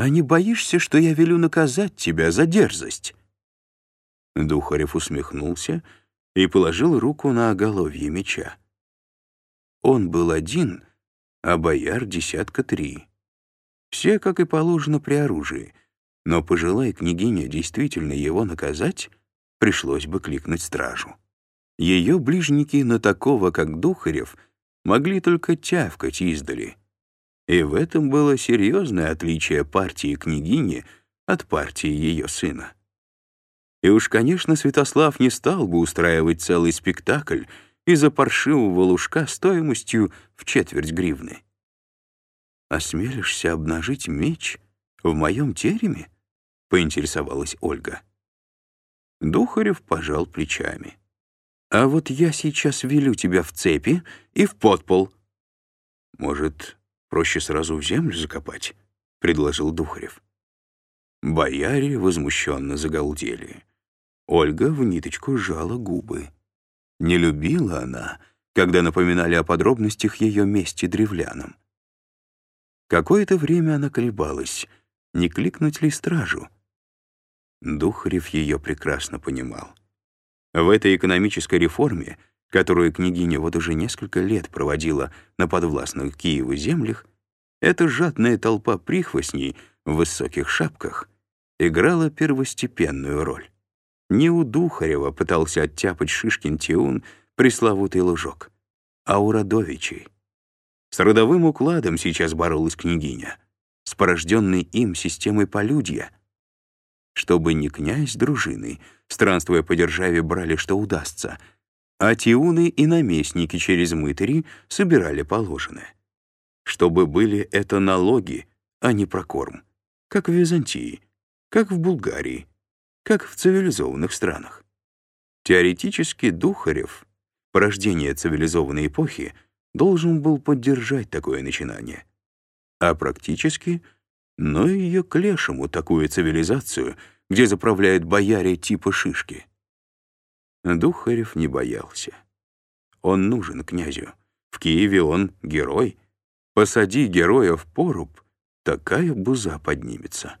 А не боишься, что я велю наказать тебя за дерзость?» Духарев усмехнулся и положил руку на оголовье меча. Он был один, а бояр десятка три. Все, как и положено, при оружии, но пожелай княгиня действительно его наказать, пришлось бы кликнуть стражу. Ее ближники на такого, как Духарев, могли только тявкать издали. И в этом было серьезное отличие партии княгини от партии ее сына. И уж, конечно, Святослав не стал бы устраивать целый спектакль из-за паршивого лужка стоимостью в четверть гривны. «Осмелишься обнажить меч в моем тереме?» — поинтересовалась Ольга. Духарев пожал плечами. «А вот я сейчас велю тебя в цепи и в подпол». «Может, проще сразу в землю закопать?» — предложил Духарев. Бояре возмущенно загалдели. Ольга в ниточку сжала губы. Не любила она, когда напоминали о подробностях ее мести древлянам. Какое-то время она колебалась, не кликнуть ли стражу. Духарев ее прекрасно понимал. В этой экономической реформе, которую княгиня вот уже несколько лет проводила на подвластных Киеву землях, эта жадная толпа прихвостней в высоких шапках играла первостепенную роль. Не у Духарева пытался оттяпать Шишкин Тиун пресловутый лужок, а у Радовичей. С родовым укладом сейчас боролась княгиня, с порожденной им системой полюдья. Чтобы не князь дружины, странствуя по державе, брали, что удастся, а тиуны и наместники через мытари собирали положенное. Чтобы были это налоги, а не прокорм, как в Византии, как в Булгарии, как в цивилизованных странах. Теоретически Духарев, порождение цивилизованной эпохи, должен был поддержать такое начинание. А практически, но ее к лешему такую цивилизацию, где заправляют бояре типа шишки. Духарев не боялся. Он нужен князю. В Киеве он герой. Посади героя в поруб, такая буза поднимется.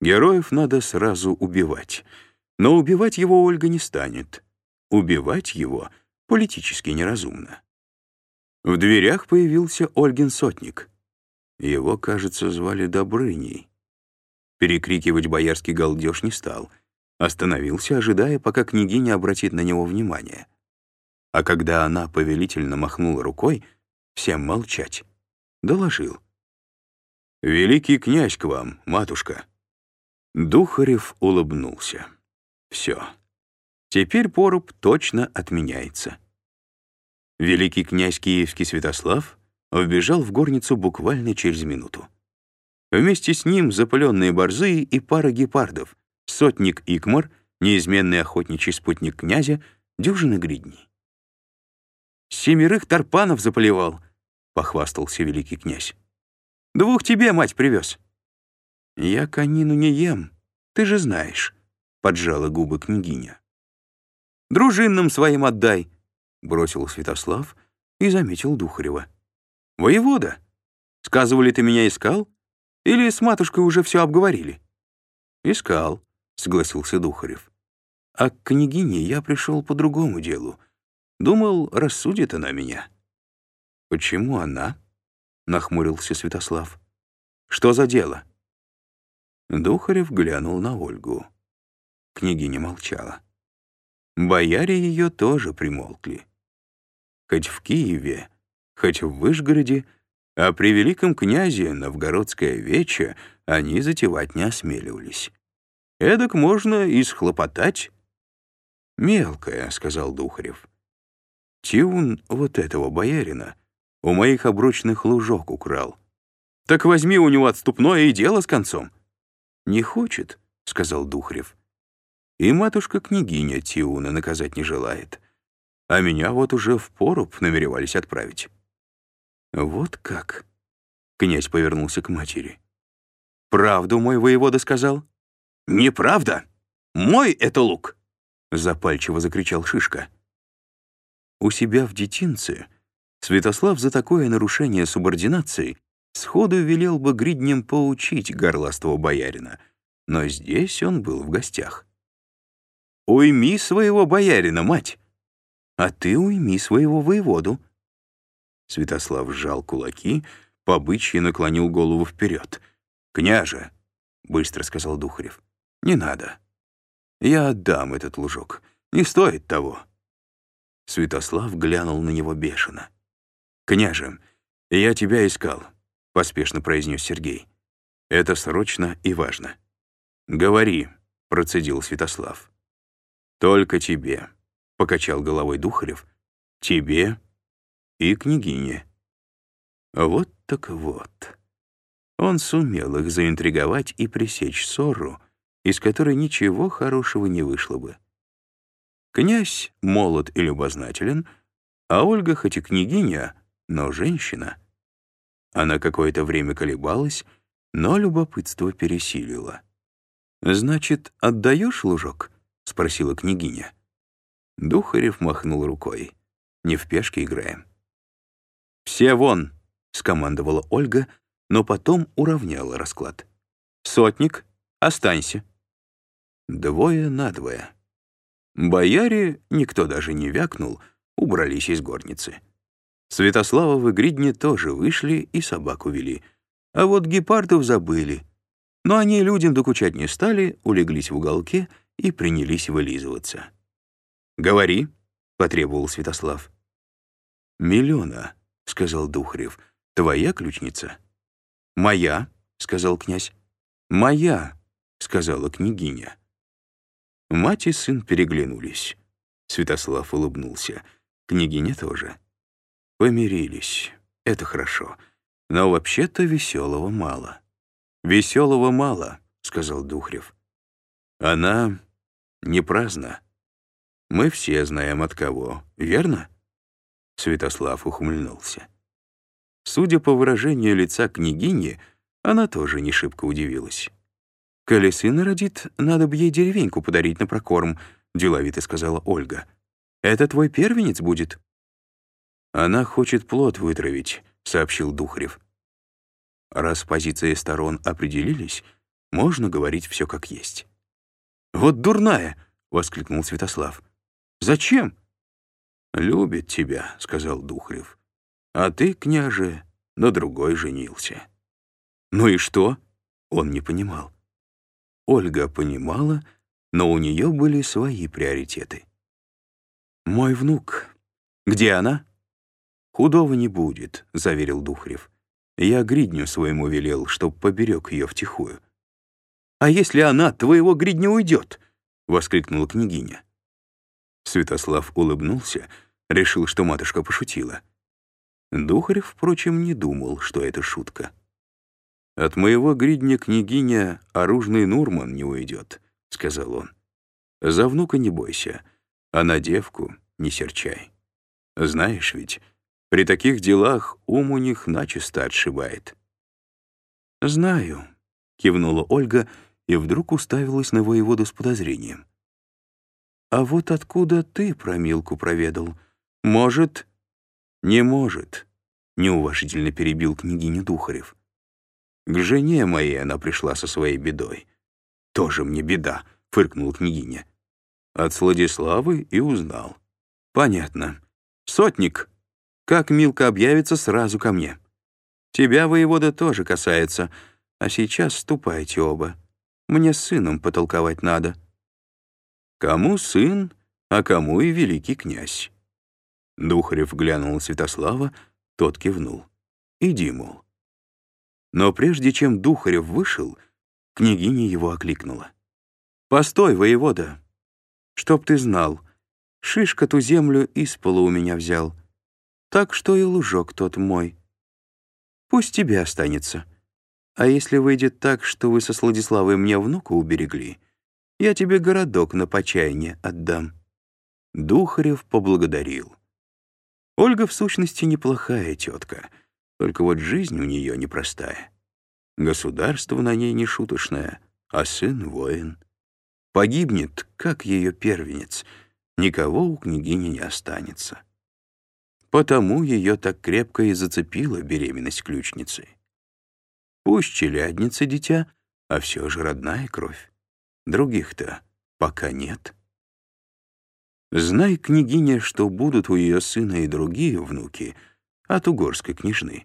Героев надо сразу убивать. Но убивать его Ольга не станет. Убивать его политически неразумно. В дверях появился Ольгин сотник. Его, кажется, звали Добрыней. Перекрикивать боярский галдеж не стал. Остановился, ожидая, пока княгиня обратит на него внимание. А когда она повелительно махнула рукой, всем молчать, доложил. «Великий князь к вам, матушка». Духарев улыбнулся. Все. Теперь поруб точно отменяется. Великий князь Киевский Святослав вбежал в горницу буквально через минуту. Вместе с ним запыленные борзые и пара гепардов, сотник Икмар, неизменный охотничий спутник князя, дюжины гридней. «Семерых тарпанов заполивал», — похвастался великий князь. «Двух тебе, мать, привез». «Я конину не ем, ты же знаешь», — поджала губы княгиня. «Дружинным своим отдай», — бросил Святослав и заметил Духарева. «Воевода, сказывали, ты меня искал? Или с матушкой уже все обговорили?» «Искал», — согласился Духарев. «А к княгине я пришел по другому делу. Думал, рассудит она меня». «Почему она?» — нахмурился Святослав. «Что за дело?» Духарев глянул на Ольгу. Княгиня молчала. Бояре ее тоже примолкли. Хоть в Киеве, хоть в Вышгороде, а при великом князе новгородское вече они затевать не осмеливались. Эдак можно и схлопотать. «Мелкая», — сказал Духарев. «Тиун вот этого боярина у моих обручных лужок украл. Так возьми у него отступное и дело с концом». «Не хочет», — сказал Духрев. «И матушка-княгиня Тиуна наказать не желает. А меня вот уже в поруб намеревались отправить». «Вот как?» — князь повернулся к матери. «Правду мой воевода сказал?» «Неправда! Мой это лук!» — запальчиво закричал Шишка. У себя в детинце Святослав за такое нарушение субординации сходу велел бы гриднем поучить горластого боярина, но здесь он был в гостях. «Уйми своего боярина, мать!» «А ты уйми своего воеводу!» Святослав сжал кулаки, по наклонил голову вперед. «Княже!» — быстро сказал Духарев. «Не надо. Я отдам этот лужок. Не стоит того». Святослав глянул на него бешено. «Княже, я тебя искал», — поспешно произнес Сергей. «Это срочно и важно». «Говори», — процедил Святослав. «Только тебе», — покачал головой Духарев. «Тебе и княгине». Вот так вот. Он сумел их заинтриговать и пресечь ссору, из которой ничего хорошего не вышло бы. Князь молод и любознателен, а Ольга хоть и княгиня, но женщина. Она какое-то время колебалась, но любопытство пересилило. «Значит, отдаешь лужок?» — спросила княгиня. Духарев махнул рукой. «Не в пешке играем». «Все вон!» — скомандовала Ольга, но потом уравняла расклад. «Сотник, останься». Двое на двое. Бояре, никто даже не вякнул, убрались из горницы. Святославовы гридни тоже вышли и собаку вели. А вот гепардов забыли. Но они людям докучать не стали, улеглись в уголке и принялись вылизываться. «Говори», — потребовал Святослав. «Миллиона», — сказал Духарев. «Твоя ключница?» «Моя», — сказал князь. «Моя», — сказала княгиня. Мать и сын переглянулись. Святослав улыбнулся. Княгиня тоже. Помирились. Это хорошо. Но вообще-то веселого мало. «Веселого мало», — сказал Духрев. «Она не праздна. Мы все знаем от кого, верно?» Святослав ухмыльнулся. Судя по выражению лица княгини, она тоже не шибко удивилась. «Коли сына родит, надо бы ей деревеньку подарить на прокорм», — деловито сказала Ольга. «Это твой первенец будет?» «Она хочет плод вытравить», — сообщил Духарев. Раз позиции сторон определились, можно говорить все как есть. «Вот дурная!» — воскликнул Святослав. «Зачем?» «Любит тебя», — сказал Духарев. «А ты, княже, на другой женился». «Ну и что?» — он не понимал. Ольга понимала, но у нее были свои приоритеты. «Мой внук. Где она?» «Худого не будет», — заверил Духрев. «Я гридню своему велел, чтоб поберег ее втихую». «А если она твоего гридня уйдет?» — воскликнула княгиня. Святослав улыбнулся, решил, что матушка пошутила. Духарев, впрочем, не думал, что это шутка. «От моего гридня княгиня оружный Нурман не уйдет», — сказал он. «За внука не бойся, а на девку не серчай. Знаешь ведь, при таких делах ум у них начисто отшибает». «Знаю», — кивнула Ольга и вдруг уставилась на воеводу с подозрением. «А вот откуда ты про Милку проведал? Может...» «Не может», — неуважительно перебил княгиню Духарев. К жене моей она пришла со своей бедой. «Тоже мне беда», — фыркнула княгиня. От Сладиславы и узнал. «Понятно. Сотник, как Милка объявится, сразу ко мне. Тебя, воевода, тоже касается, а сейчас ступайте оба. Мне с сыном потолковать надо». «Кому сын, а кому и великий князь?» Духарев глянул на Святослава, тот кивнул. «Иди, мол». Но прежде чем Духарев вышел, княгиня его окликнула. «Постой, воевода! Чтоб ты знал, шишка ту землю из пола у меня взял, так что и лужок тот мой. Пусть тебе останется. А если выйдет так, что вы со Сладиславой мне внука уберегли, я тебе городок на почаяние отдам». Духарев поблагодарил. Ольга, в сущности, неплохая тетка — только вот жизнь у нее непростая. Государство на ней не шуточное, а сын — воин. Погибнет, как ее первенец, никого у княгини не останется. Потому ее так крепко и зацепила беременность ключницы. Пусть челядница дитя, а все же родная кровь. Других-то пока нет. Знай, княгиня, что будут у ее сына и другие внуки от угорской княжны.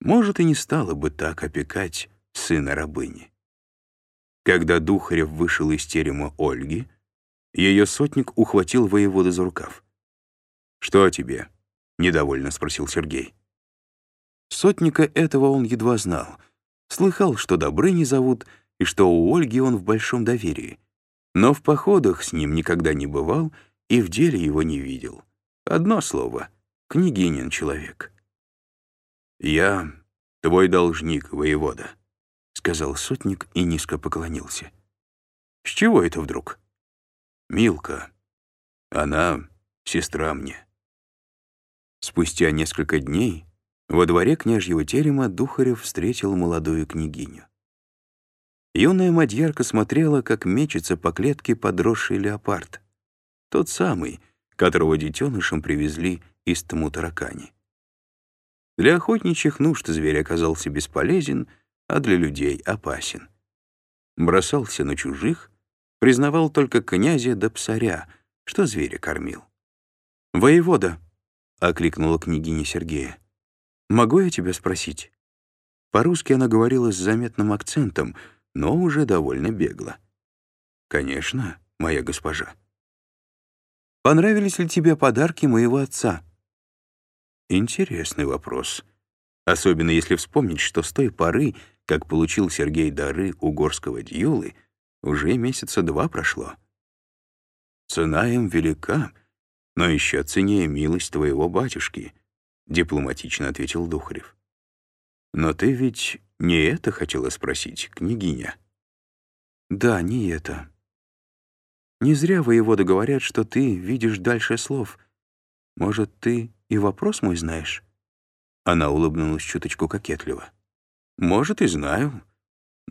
Может, и не стала бы так опекать сына рабыни. Когда Духарев вышел из терема Ольги, ее сотник ухватил воевода за рукав. «Что тебе?» — недовольно спросил Сергей. Сотника этого он едва знал. Слыхал, что Добрыни зовут, и что у Ольги он в большом доверии. Но в походах с ним никогда не бывал и в деле его не видел. Одно слово — княгинин человек. «Я твой должник, воевода», — сказал сотник и низко поклонился. «С чего это вдруг?» «Милка. Она сестра мне». Спустя несколько дней во дворе княжьего терема Духарев встретил молодую княгиню. Юная мадьярка смотрела, как мечется по клетке подросший леопард. Тот самый, которого детенышем привезли из Тмутаракани. Для охотничьих нужд зверь оказался бесполезен, а для людей опасен. Бросался на чужих, признавал только князя да псаря, что зверя кормил. «Воевода!» — окликнула княгиня Сергея. «Могу я тебя спросить?» По-русски она говорила с заметным акцентом, но уже довольно бегло. «Конечно, моя госпожа». «Понравились ли тебе подарки моего отца?» Интересный вопрос. Особенно если вспомнить, что с той поры, как получил Сергей дары у горского дьюлы, уже месяца два прошло. Цена им велика, но еще ценнее милость твоего батюшки, — дипломатично ответил Духарев. Но ты ведь не это хотела спросить, княгиня? Да, не это. Не зря воеводы говорят, что ты видишь дальше слов. Может, ты и вопрос мой знаешь?» Она улыбнулась чуточку кокетливо. «Может, и знаю.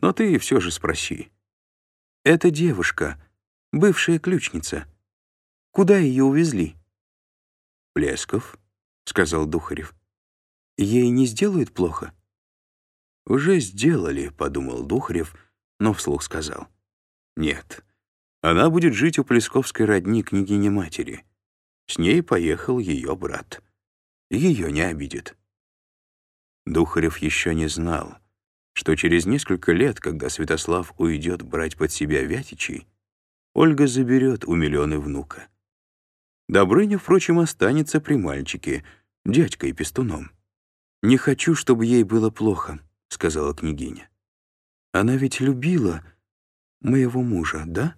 Но ты все же спроси. Это девушка, бывшая ключница. Куда ее увезли?» «Плесков», — сказал Духарев. «Ей не сделают плохо?» «Уже сделали», — подумал Духарев, но вслух сказал. «Нет, она будет жить у Плесковской родни княгини-матери. С ней поехал ее брат» ее не обидит. Духарев еще не знал, что через несколько лет, когда Святослав уйдет брать под себя Вятичей, Ольга заберет у Миллионы внука. Добрыня, впрочем, останется при мальчике, дядькой пестуном. «Не хочу, чтобы ей было плохо», — сказала княгиня. «Она ведь любила моего мужа, да?»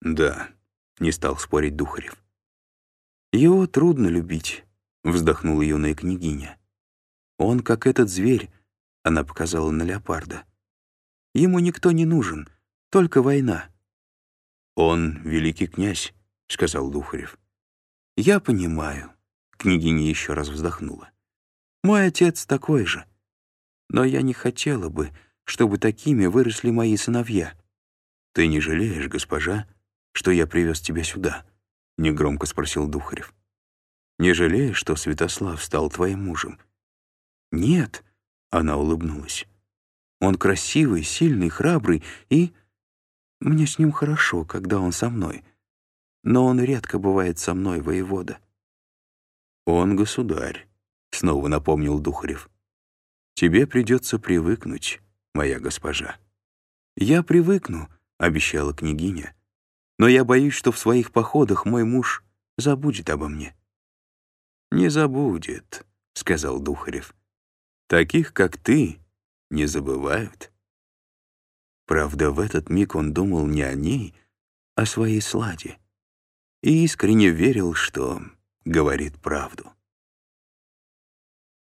«Да», — не стал спорить Духарев. «Его трудно любить. — вздохнула юная княгиня. «Он как этот зверь», — она показала на леопарда. «Ему никто не нужен, только война». «Он великий князь», — сказал Духарев. «Я понимаю», — княгиня еще раз вздохнула. «Мой отец такой же. Но я не хотела бы, чтобы такими выросли мои сыновья». «Ты не жалеешь, госпожа, что я привез тебя сюда?» — негромко спросил Духарев. Не жалеешь, что Святослав стал твоим мужем?» «Нет», — она улыбнулась. «Он красивый, сильный, храбрый, и... Мне с ним хорошо, когда он со мной. Но он редко бывает со мной, воевода». «Он государь», — снова напомнил Духарев. «Тебе придется привыкнуть, моя госпожа». «Я привыкну», — обещала княгиня. «Но я боюсь, что в своих походах мой муж забудет обо мне». «Не забудет», — сказал Духарев. «Таких, как ты, не забывают». Правда, в этот миг он думал не о ней, а о своей сладе, и искренне верил, что говорит правду.